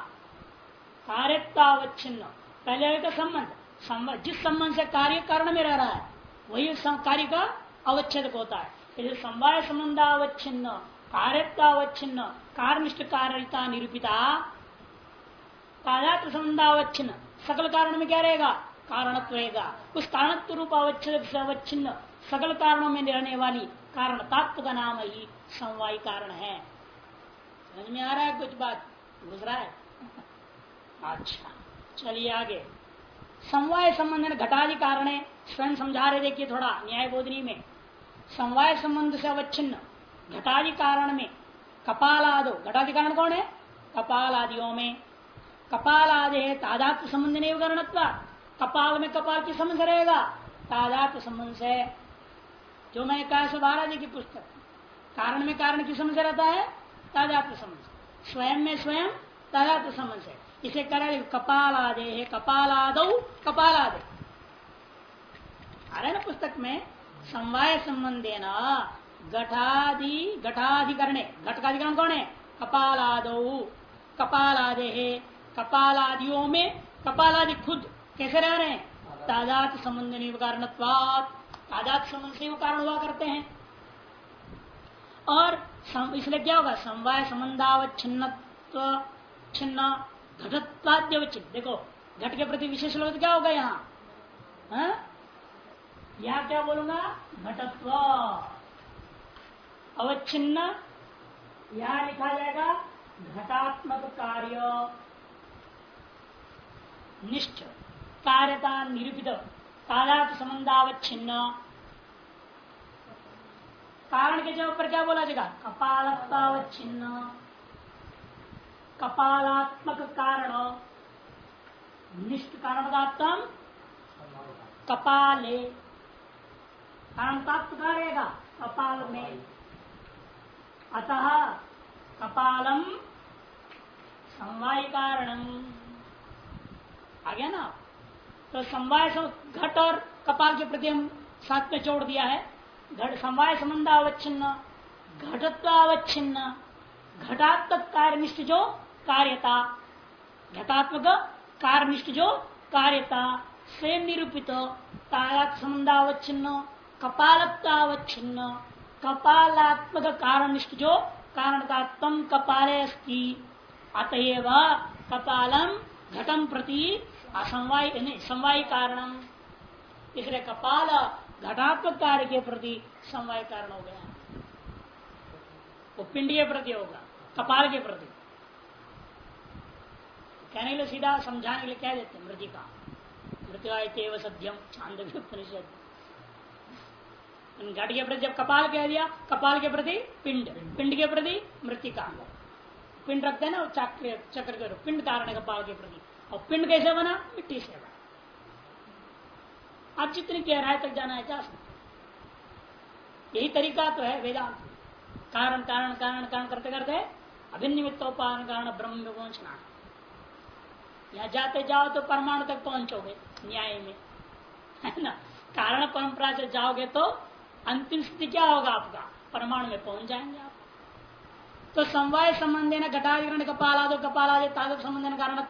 कार्यतावच्छिन्न पहले का संबंध। जिस संबंध से कार्य कारण में रह रहा है, वही कार्य का अवच्छेद होता है। यदि संवाय संबंधावच्छिन्न कार्यतावच्छिन्न कार्यनिष्ठ कार्यता निरूपिता तादात्म संबंधावच्छिन्न, सकल कारण में क्या रहेगा? कारणत्व रहेगा उस कारणत्व रूप अवच्छिन्न सकल कारणों में रहने वाली कारण तत्व का नाम ही समवाय कारण है। समझ में आ रहा है कुछ बात? घुस रहा है? अच्छा चलिए आगे। समवाय संबंध घटादि कारण स्वयं समझा रहे, देखिए थोड़ा न्याय बोधनी में। समवाय संबंध से अवच्छिन्न, घटादि कारण में कपाल आदो घटादि कारण कौन है? कपाल आदियों में। कपाल आदि है तादात्म संबंध नहीं करणत्वा। कपाल में कपाल की समझ रहेगा। तादात्म संबंध से जो मैं कहा सुधारा जी की पुस्तक। कारण में कारण की समझ रहता है तादात्म संबंध स्वयं में स्वयं तादात्म संबंध से इसे करे कपाल आदे है कपाल आदो कपाल आदे रहे ना पुस्तक में? समवाय संबंधे न घटादि घटाधिकरण घटकाधिकरण कौन है? कपाल आदो कपाल आदे है। कपाल आदियों में कपाल आदि खुद। कैसे रह रहे हैं? तादात संबंध कारण तादात संबंध से कारण हुआ करते हैं। और इसलिए क्या होगा? समवाय संबंधावच्छिन्न छिन्न घटत्वाद्यवचित देखो, घट के प्रति विशेष लोग तो क्या होगा यहाँ? हाँ? यहाँ क्या बोलूँगा? घटत्व। अवच्छिन्न, यहाँ लिखा जाएगा घटात्मक कार्य। निष्ठ कार्यता निरूपित। तादात संबंधावच्छिन्न कारण के जगह पर क्या बोला जाएगा कपालत्तावच्छिन्न कपालात्मक कारण। निष्ठ कारण का कपाले। कारण प्राप्त करेगा कपाल में। अतः कपालम समवाय कारणम। आ गया ना? तो समवाय घट और कपाल के प्रति हम साथ में जोड़ दिया है। घट समवाय संबंध अवच्छिन्न घटत्वावच्छिन्न घटात्मक कार्यनिष्ठ जो कार्यता, घटात्मक कार्यनिष्ठ जो कार्यता, स्वयं निरूपित तायात संबंधावच्छिन्न कपालत्वावच्छिन्न कपालात्मक कारणनिष्ठ जो कारणता तम कपाले अस्ति। अतएव कपालम घटम प्रति असमवाय समवाय कारणम इसलिए कपाल घटात्मक कार्य के प्रति समवाय कारण हो गया। वो पिंड के प्रति होगा, कपाल के प्रति। कहने के लिए सीधा समझाने के लिए क्या देते मृतिका। मृत्यु सत्यम छांद उपनिषद। घट के प्रति जब कपाल कह दिया, कपाल के प्रति पिंड पिंड के प्रति मृतिका। पिंड रखते हैं ना चक्र चक्र के पिंड कारण कपाल के प्रति। और पिंड कैसे बना? मिट्टी से बना। आप जितनी गहराई तक जाना है, जा सकते यही तरीका तो है वेदांत कारण कारण कारण कारण करते करते अभिनिमित्तोपान कारण ब्रह्म पहुँचना यहाँ जाते जाओ तो परमाणु तक पहुंचोगे, न्याय में। है ना? कारण परंपरा से जाओगे तो अंतिम स्थिति क्या होगा आपका? परमाणु में पहुँच जाएँगे आप। तो समवाय संबंधे न घटाधिकरण कपाला दो कपाला तादव संबंधन कारण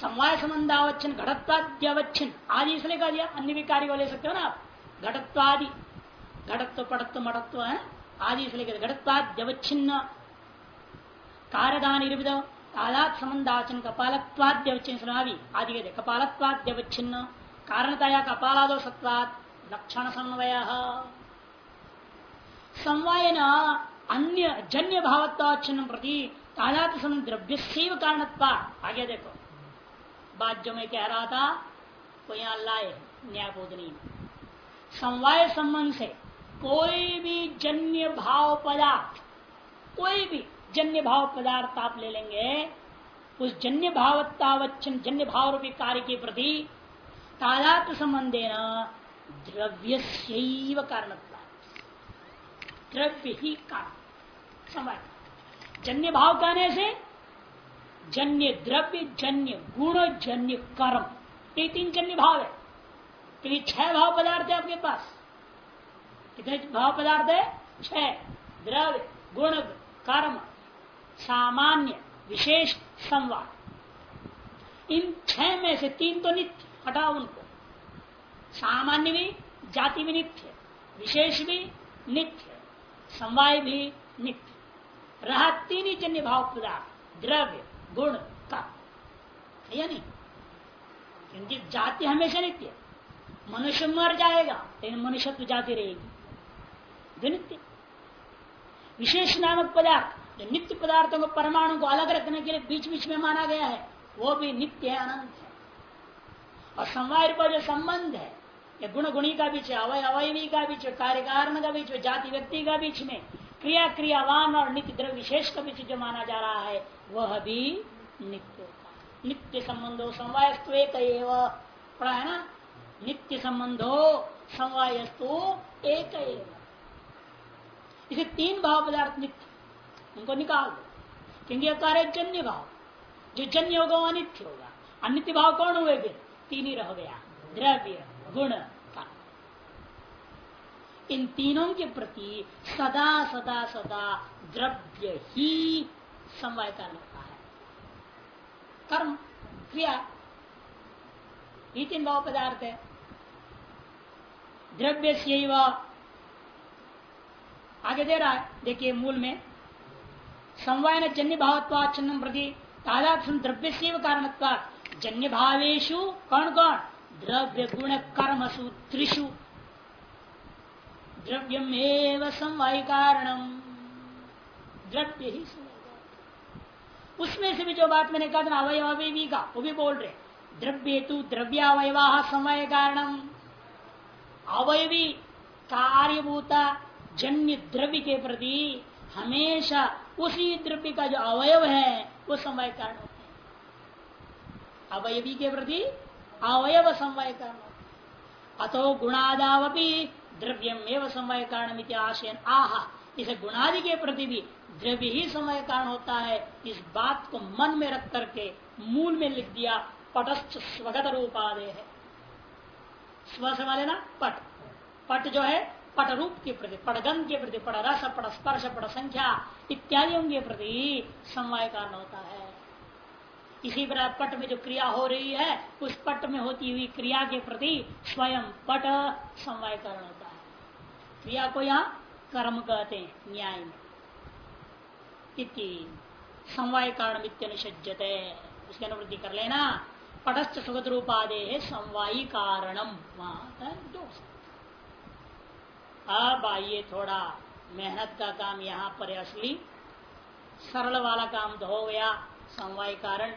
समवाय संबंधावच्छिन्न घटत्वाद्यवच्छिन्न आदि इसलिए कह दिया, अन्य भी कार्य को ले सकते हो ना आप। घटत्वादि। घटत्व, पटत्व मठत्व है आदि इसलिए घटत्वाद्यवच्छिन्न। कार्यदान निर्विध तादात संबंधावचन कपालत्वाद्यवच्छिन्न आदि। कहते कपालत्वाद्यवच्छिन्न। कारणताया कपालादो सत्वात लक्षण समन्वय समवाय अन्य जन्य भावत्वाच्छिन्न प्रति तादात द्रव्य से कारण आगे देखो। बात जो मैं कह रहा था वो यहाँ लाए न्यायबोधनी समवाय संबंध से कोई भी जन्य भाव पदार्थ, कोई भी जन्य भाव पदार्थ आप ले लेंगे, उस जन्य भावत्तावच्छन जन्य भाव रूपी कार्य के प्रति तादात संबंधे न द्रव्य से कारण द्रव्य ही कारण समय जन्य भाव कहने से जन्य द्रव्य, जन्य गुण, जन्य कर्म। ये तीन जन्य भाव है। तो ये छह भाव पदार्थ है आपके पास। कितने भाव पदार्थ है? छह। द्रव्य, गुण, कर्म, सामान्य, विशेष संवाद। इन छह में से तीन तो नित्य, हटाओ उनको। सामान्य भी, जाति भी नित्य, विशेष भी नित्य, समवाय भी नित्य। रहा तीन ही जन्य भाव पदार्थ, द्रव्य। गुण का। या नहीं, क्योंकि जाति हमेशा नित्य मनुष्य मर जाएगा, लेकिन मनुष्य तो जाती रहेगी। नित्य। विशेष नामक पदार्थ, जो नित्य पदार्थों को परमाणु को अलग रखने के लिए बीच बीच में माना गया है, वो भी नित्य है, अनंत है। और समवाय पर जो संबंध है, या गुण गुणी का बीच अवय अवयवी का बीच कार्य कारण का बीच जाति व्यक्ति का बीच में क्रिया क्रियावान और नित्य द्रव्य विशेष का बीच जो माना जा रहा है, वह भी नित्य होता नित्य संबंधो समवायस्तु एक पढ़ा है ना? नित्य संबंधो समवायस्तु एक इसे तीन भाव पदार्थ नित्य, उनको निकाल दो। क्योंकि कार्य जन्य भाव। जो जन्य होगा, वो अनित्य होगा। अनित्य भाव कौन हुए फिर तीन ही रह गया। द्रव्य, गुण। इन तीनों के प्रति सदा सदा सदा द्रव्य ही समवाय कारण होता है। कर्म, क्रिया, ये तीन भाव पदार्थ है। द्रव्य से आगे दे रहा है। देखिए, मूल में समवाय जन्य भावत्वाचन्नम प्रति तादात्म द्रव्य से कारण जन्य भावेशु कौन कौन द्रव्य गुण कर्म त्रिशु द्रव्यम एवं समवाय कारणम। द्रव्य ही उसमें से भी जो बात मैंने कहा था अवय अवयवी का, वो भी बोल रहे द्रव्य तु द्रव्यावयवा समय कारणम। अवयवी कार्यभूता जन्य द्रव्य के प्रति हमेशा उसी द्रव्य का जो अवयव है, वो समय कारण होते हैं। अवयवी के प्रति अवयव समय कारण अतो गुणादावपी द्रव्यम एवं समय कारण आशयन। आह, इसे गुणादि के प्रति भी द्रव्य ही समय कारण होता है। इस बात को मन में रख करके मूल में लिख दिया, पटस्थ स्वगत रूपादे है। स्व से वाले ना? पट। पट जो है, पट रूप के प्रति पटगंध के प्रति, पट रस, पट स्पर्श, पट संख्या इत्यादियों के प्रति समय कारण होता है। इसी प्रकार पट में जो क्रिया हो रही है, उस पट में होती हुई क्रिया के प्रति स्वयं पट समवाय कारण होता है। क्रिया को यहाँ कर्म कहते हैं, न्याय में। समवाय कारण उसकी अनुवृत्ति कर लेना। पटस्थ सुगत रूपादे समवायी कारणम। वहाँ अब आइए थोड़ा मेहनत का काम यहाँ पर असली। सरल वाला काम तो हो गया, समवाय कारण।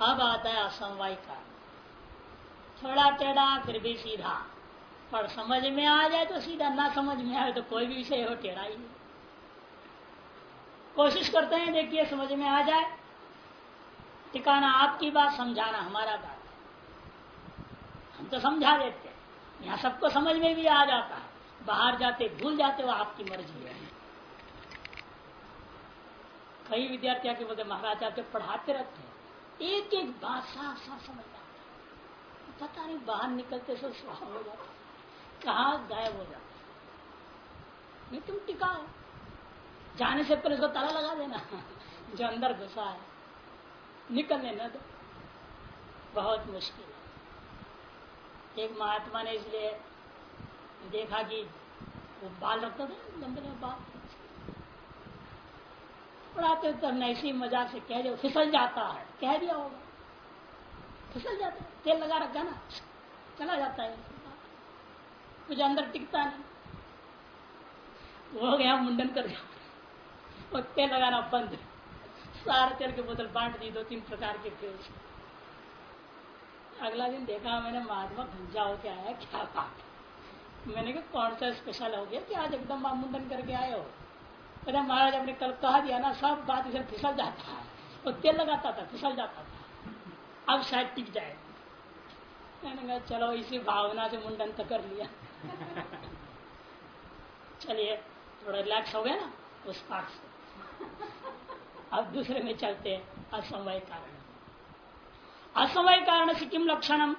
अब आता है असमवाय का। थोड़ा टेढ़ा, फिर भी सीधा। पर समझ में आ जाए तो सीधा, ना समझ में आए तो कोई भी विषय हो टेढ़ा ही कोशिश करते हैं, देखिए, समझ में आ जाए। टिकाना आपकी बात, समझाना हमारा बात। हम तो समझा देते हैं। यहाँ सबको समझ में भी आ जाता है। बाहर जाते, भूल जाते, वो आपकी मर्ज़ी है। कई विद्यार्थी आके बोलते, महाराज, आप पढ़ाते रहते हैं एक एक बात साफ़ साफ़ समझ आता पता नहीं बाहर निकलते सब स्वाह हो जाता कहा गायब हो जाता नहीं तुम टिकाओ जाने से पहले उसको ताला लगा देना। जो अंदर घुसा है निकल लेना तो बहुत मुश्किल है। एक महात्मा ने इसलिए देखा कि वो बाल रखता था लंबे लंबे बाल। पढ़ाते तो ऐसी मज़ाक से कह दिया, फिसल जाता है। कह दिया होगा फिसल जाता है। तेल लगा रखा ना। चला जाता है। कुछ अंदर टिकता नहीं। वो गया, मुंडन कर गया और तेल लगाना बंद। सारे तेल के बोतल बांट दी, दो तीन प्रकार के थे अगला दिन देखा, मैंने महात्मा भंजा होके आया। क्या बात। मैंने कहा, कौन सा स्पेशल हो गया कि आज एकदम आप मुंडन करके आए हो? कहते महाराज अपने कल कहा दिया ना, सब बात इसे फिसल जाता है। वो तेल लगाता था, फिसल जाता था। अब शायद टिक जाए। चलो इसी भावना से मुंडन तो कर लिया। चलिए, थोड़ा रिलैक्स हो गया ना, उस पाठ से। अब दूसरे में चलते हैं असमय कारण। असमय कारण से किम लक्षण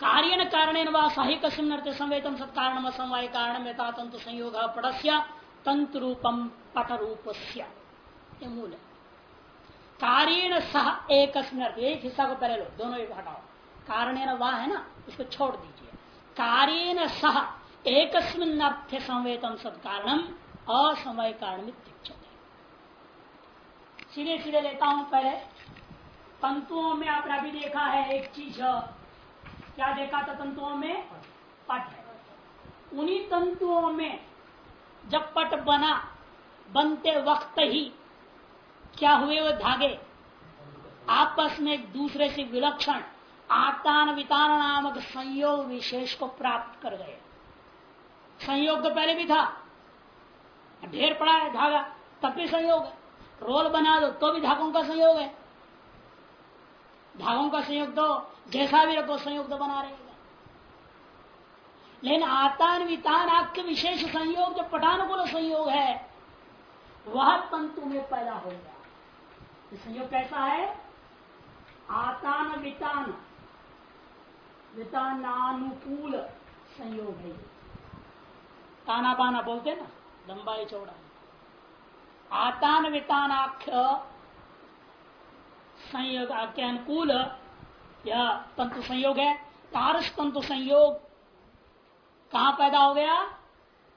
कार्य कारण सही कसिम नृत्य संवेदम सत्कारण असमवाय कारण यथा तंतु संयोग पटस्य तंतु रूपम पट रूप मूल। कार्यण सह एक एक हिस्सा को पहले लो, दोनों एक हटाओ। कारण वह है ना उसको छोड़ दीजिए। कार्यण सह एक अर्थ संवेदन सब कारणम, असमय कारण सीधे सीधे लेता हूँ पहले। तंतुओं में आपने अभी देखा है एक चीज़। क्या देखा था तंतुओं में? पट है। उन्हीं तंतुओं में जब पट बना, बनते वक्त ही क्या हुए वो धागे? आपस में एक दूसरे से विलक्षण, आतान वितान नामक संयोग विशेष को प्राप्त कर गए। संयोग तो पहले भी था। ढेर पड़ा है धागा, तब भी संयोग है। रोल बना दो तो भी धागों का संयोग है। धागों का संयोग तो जैसा भी रखो संयोग तो बना रहेगा लेकिन आतान वितान आख्य विशेष संयोग जो पटानुकूल संयोग है, वह तंतु में पैदा हो गया संयोग कैसा है? आतान वितान। वितानानुकूल संयोग है ताना बाना बोलते ना, लंबाई चौड़ा आतान वितानाख्य संयोग के अनुकूल यह तंतु संयोग है। तारस तंतु संयोग कहा पैदा हो गया?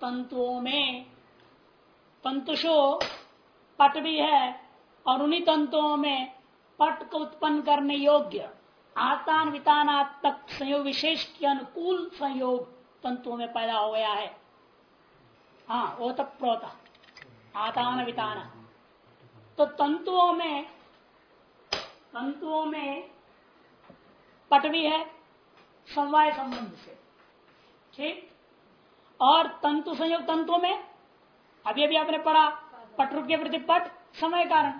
तंतुओं में। तंतुषो पट भी है और उन्हीं तंतुओं में पट को उत्पन्न करने योग्य आतान वितानात्मक संयोग विशेष के अनुकूल संयोग तंतुओं में पैदा हो गया है। हाँ वो तक प्रोता आतान वितान। तो तंतुओं में तंतुओं में पट भी है, समवाय संबंध से। ठीक? और तंतु संयोग तंतुओं में, अभी अभी आपने पढ़ा पटरु के प्रति पट, समय कारण।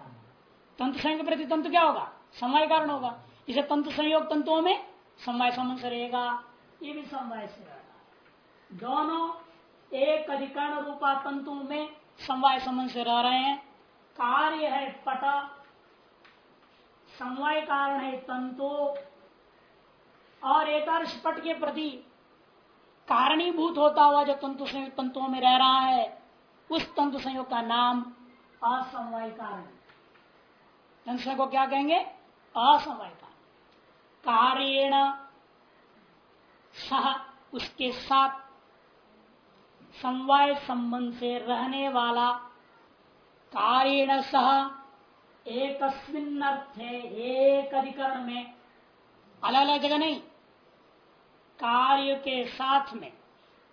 तंतु संयोग के प्रति तंतु क्या होगा? समय कारण होगा। इसे तंतु संयोग तंतुओं में, समय संबंध रहेगा। ये भी समवाय से दोनों एक अधिकरण रूपा तंतु में समवाय संबंध से रह रहे हैं। कार्य है पट। समवाय कारण है तंतु। और एक पट के प्रति कारणीभूत होता हुआ जो तंतु संयुक्त तंतुओं में रह रहा है, उस तंतु संयोग का नाम असमवाय कारण तंत्र को क्या कहेंगे? असमवाय कारण। कार्यण सह उसके साथ समवाय संबंध से रहने वाला कार्यण सह एक अर्थे एक अधिकरण में अलग अलग जगह नहीं कार्य के साथ में,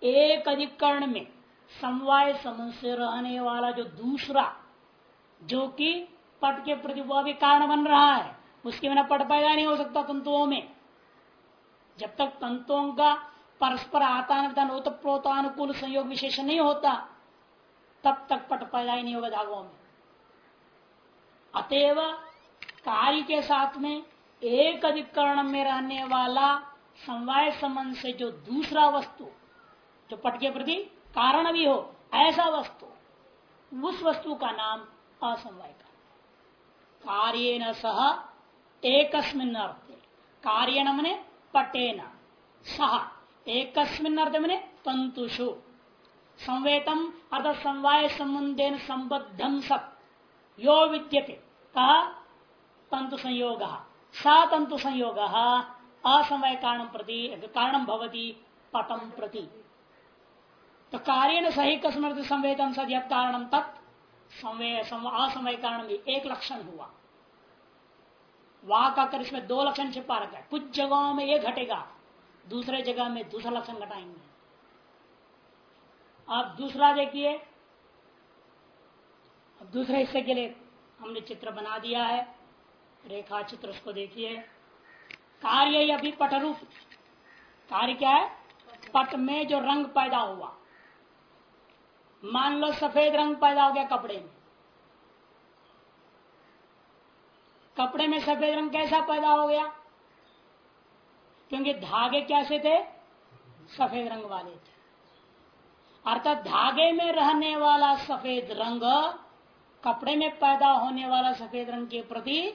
एक अधिकरण में, समवाय संबंध से रहने वाला जो दूसरा, जो कि पट के प्रति वह भी कारण बन रहा है, उसके बिना पट पैदा नहीं हो सकता तंतुओं में। जब तक तंतुओं का परस्पर आतान ओतप्रोतानुकूल संयोग विशेष नहीं होता, तब तक पट पैदा ही नहीं होगा धागों में। अतएव कार्य के साथ में एक अधिकरण में रहने वाला समवाय संबंध से जो दूसरा वस्तु, जो पट के प्रति कारण भी हो, ऐसा वस्तु, उस वस्तु का नाम असमवाय का। कार्य न सह एक अर्थ कार्य न मने पटेन। सह एक अर्थ मैंने तंतुषु। संवेतम अर्थ समवाय संबंधे संबद्धम सत। यो विद्यते। कहा तंतु संयोग सा तंतु संयोग असमय कारण प्रति कारण भवती पटम प्रति। तो कार्य सही कसमर्थ संवेदन सद कारण तत् असमय कारण भी एक लक्षण हुआ। वाक आकर इसमें दो लक्षण छिपा रखा है। कुछ जगहों में ये घटेगा, दूसरे जगह में दूसरा लक्षण घटाएँगे। आप दूसरा देखिए दूसरे हिस्से के लिए हमने चित्र बना दिया है, रेखा चित्र उसको देखिए। कार्य अभी पटरूप। कार्य क्या है? पट में जो रंग पैदा हुआ। मान लो सफ़ेद रंग पैदा हो गया कपड़े में। कपड़े में सफ़ेद रंग कैसा पैदा हो गया? क्योंकि धागे कैसे थे? सफ़ेद रंग वाले थे। अर्थात धागे में रहने वाला सफ़ेद रंग, कपड़े में पैदा होने वाला सफ़ेद रंग के प्रति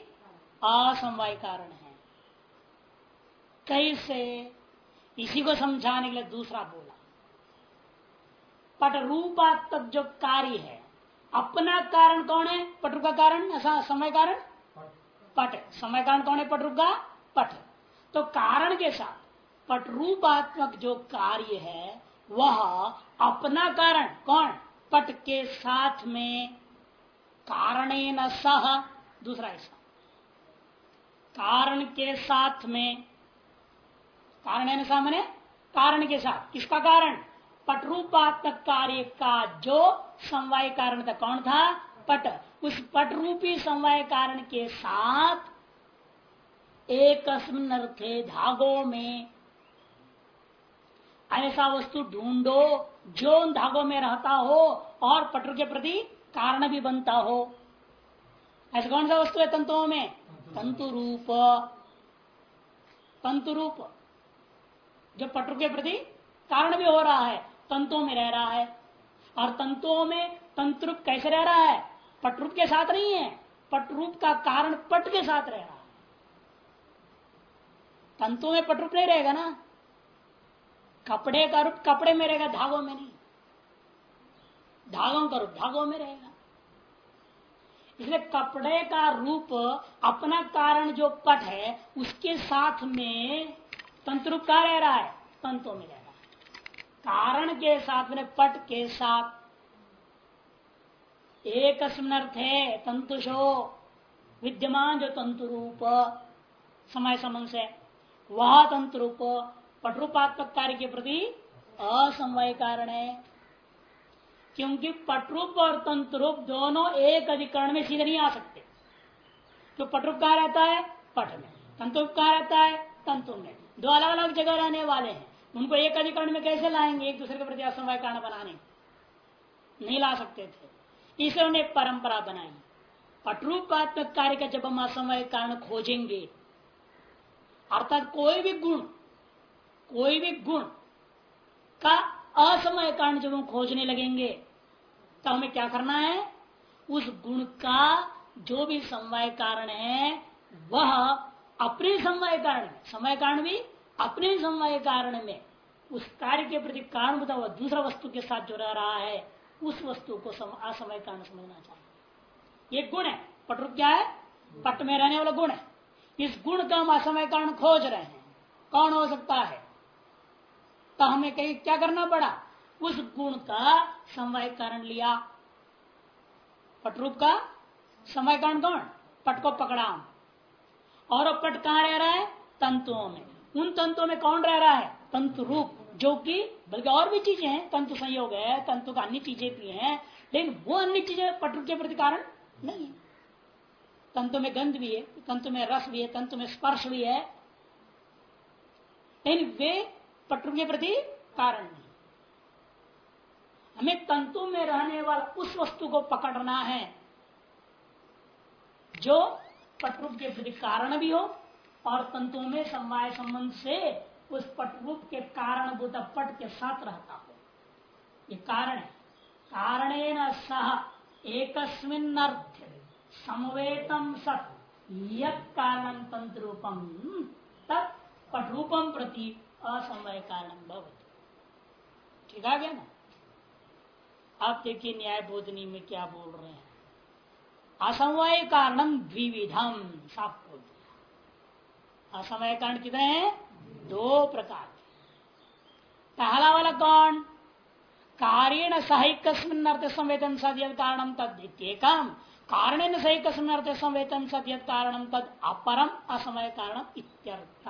असमवाय कारण है। कैसे? इसी को समझाने के लिए दूसरा बोला। पट रूपा रूपात्मक जो कार्य है, अपना कारण कौन है? पटु का कारण? ऐसा समय कारण? पट। समय कारण कौन है? पट का? पट। तो कारण के साथ पट रूपात्मक जो कार्य है, वह अपना कारण कौन? पट के साथ में कारण सह। दूसरा ऐसा कारण के साथ में कारण सह मैंने कारण के साथ। किसका कारण? पटरूपात्मक कार्य का जो समवाय कारण था, कौन था? पट। उस पट रूपी समवाय कारण के साथ एक अर्थे धागों में ऐसा वस्तु ढूंढो जो उन धागों में रहता हो और पटर के प्रति कारण भी बनता हो। ऐसा कौन सा वस्तु है तंतुओं में? तंतु रूप तंतु रूप जो पटर के प्रति कारण भी हो रहा है, तंतुओं में रह रहा है। और तंतुओं में तंतुरूप कैसे रह रहा है? पटरूप के साथ नहीं है, पटरूप का कारण पट के साथ रह रहा है। तंतुओं में पटरूप नहीं रहेगा ना? कपड़े का रूप कपड़े में रहेगा, धागों में नहीं। धागों का रूप धागों में रहेगा। इसलिए कपड़े का रूप अपना कारण जो पट है, उसके साथ में तंत्र कहा रह रहा है? तंतों में रह रहा है। कारण के साथ में पट के साथ। एक अर्थ है, तंतुषो। विद्यमान जो तंतु रूप, समय संबंध से। वह तंत्र रूप पटरूपात्मक कार्य के प्रति असमवाय कारण है। क्योंकि पटरूप और तंत्रूप दोनों एक अधिकरण में सीधे नहीं आ सकते। तो पटरूप कहा रहता है, पट में। तंतुरूप कहा रहता है, तंतु में। दो अलग अलग जगह रहने वाले हैं। उनको एक अधिकरण में कैसे लाएँगे? एक दूसरे के प्रति असमवाय कारण बनाने। नहीं ला सकते थे। इसलिए उन्हें परंपरा बनाई। पटरूपात्मक कार्य का जब हम असमवाय कारण खोजेंगे, अर्थात कोई भी गुण, कोई भी गुण का असमय कारण जब हम खोजने लगेंगे तो हमें क्या करना है? उस गुण का जो भी समवाय कारण है, वह अपने समवाय कारण समय कारण भी अपने समवाय कारण में उस कार्य के प्रति कारण हुआ दूसरा वस्तु के साथ जो रह रहा है उस वस्तु को सम, असमय कारण समझना चाहिए। ये गुण है। पटरूप क्या है? पट में रहने वाला गुण है। इस गुण का हम असमय कारण खोज रहे हैं। कौन हो सकता है? तो हमें कहीं क्या करना पड़ा? उस गुण का समय कारण लिया। पटरूप का समय कारण कौन? पट को पकड़ा और पट कहा रह रहा है? तंतुओं में। उन तंतुओं में कौन रह रहा है? तंतु रूप, जो कि, बल्कि और भी चीज़ें हैं, तंतु संयोग है, तंतु का अन्य चीज़ें भी हैं, लेकिन वो अन्य चीज़ें पटरूप के प्रति कारण नहीं है। तंतु में गंध भी है, तंतु में रस भी है, तंतु में स्पर्श भी है, लेकिन वे पटरू के प्रति कारण नहीं। हमें तंतु में रहने वाला उस वस्तु को पकड़ना है, जो पटरूप के प्रति कारण भी हो और तंतुओं में समवाय संबंध से उस पटरूप के कारण भूत पट के साथ रहता हो। ये कारण है। कारण सह एक समवेतम सत कारण तंत्र तत् पटरूपम प्रति असमय कारण भवती। ठीक आ गया ना? आप देखिए न्याय बोधनी में क्या बोल रहे हैं। असमय कारणम द्विविधम साफ़ बोल दिया। असमय कारण कितने हैं? दो प्रकार पहला वाला कौन? कार्यण सहिक अर्थ संवेदन सद कारणम तद काम कारण सहिक अर्थ संवेदन सद कारणम तद अपरम असमय कारण इत्यर्थ।